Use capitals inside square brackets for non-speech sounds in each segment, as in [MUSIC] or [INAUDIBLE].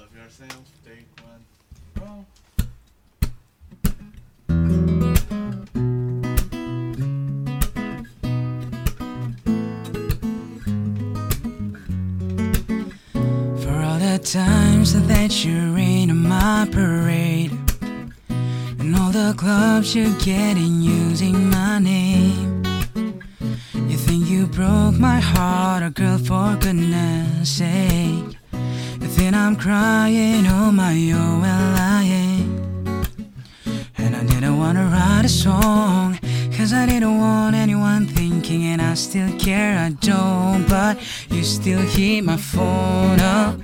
love yourself. Take one. For all the times that you rain on my parade And all the clubs you get in using my name You think you broke my heart, oh girl, for goodness sake Think I'm crying, oh my, oh well I And I didn't wanna write a song Cause I didn't want anyone thinking and I still care, I don't. But you still hit my phone up.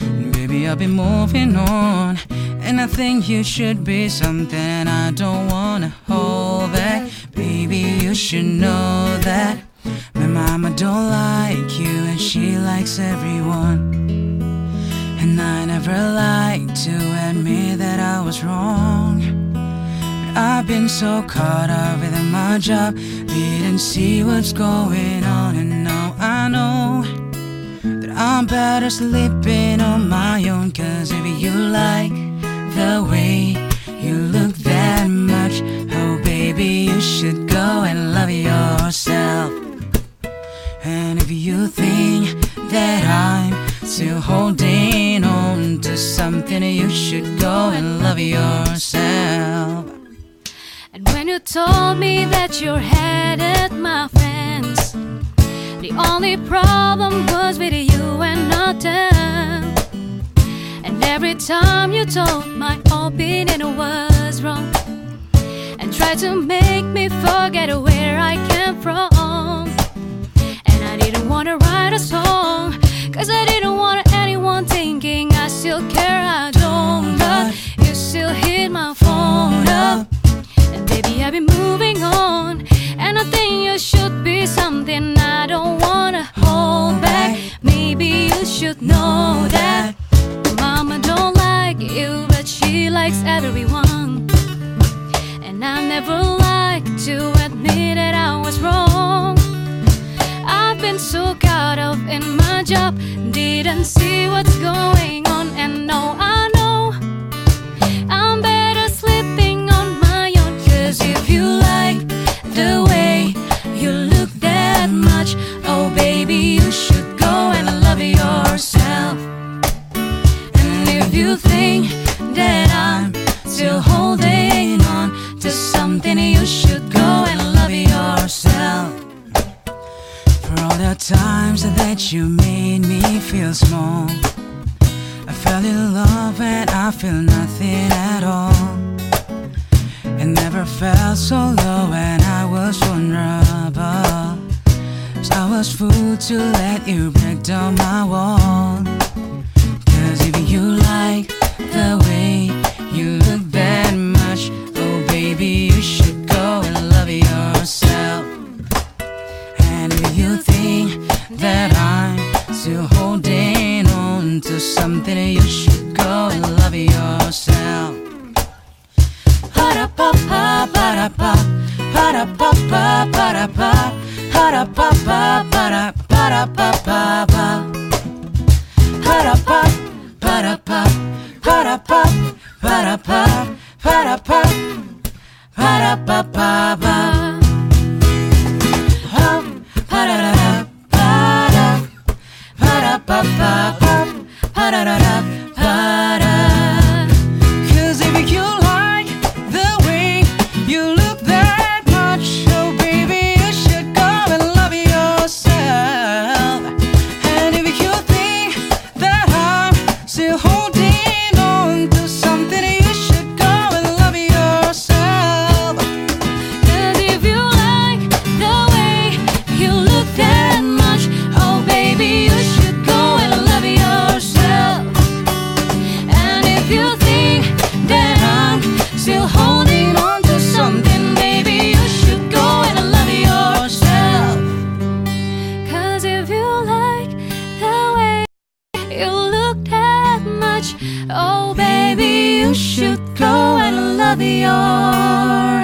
And Baby, I've been moving on And I think you should be something. I don't wanna hold back Baby, you should know that. My mama don't like you and she likes everyone And I never liked to admit that I was wrong But I've been so caught up with my job Didn't see what's going on and now I know that I'm better sleeping on my own. Cause if you like the way you look that much, oh baby, you should go and love yourself. And if you think that I'm still holding on to something, you should go and love yourself. And when you told me that you're headed, my friends, the only problem was with you and not them. And every time you told my opinion was wrong, and tried to make me forget where I came from. Likes everyone. And I never like to admit that I was wrong. I've been so caught up in my job, didn't see what's going on, and now I made me feel small. I fell in love and I feel nothing at all. And never felt so low when I was vulnerable. So I was fooled to let you break down my wall. Something, you should go and love yourself. Pa-da-pa-pa, pa-da-pa, pa-da-pa-pa, pa-da-pa, pa-da-pa-pa, pa-da, pa-da-pa-pa-pa. Pa-da-pa, pa-da-pa, pa-da-pa, pa-da-pa, pa-da-pa, pa-da-pa-pa-pa. Hum, of your.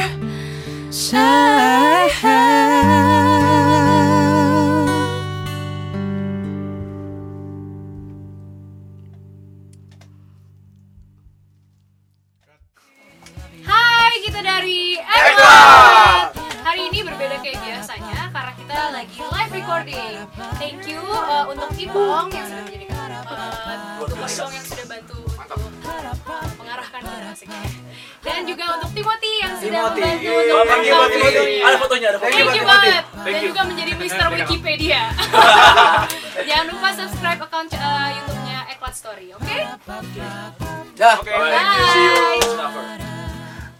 Hai, kita dari Edward. Hari ini berbeda kayak biasanya karena kita lagi live recording. Thank you uh, untuk Ibong yang sudah menjadikan uh, untuk Ibong yang sudah bantu untuk mengarahkan musiknya. Dan juga untuk Timothy yang sudah Timothy. membantu untuk Thank you, Timothy. Ada fotonya, ada Thank fotonya. you Timothy. banget. Thank Dan you. juga menjadi Mr. Wikipedia. [LAUGHS] Jangan lupa subscribe account uh, YouTube-nya Eklat Story, oke? Dah. Oke. You. Bye.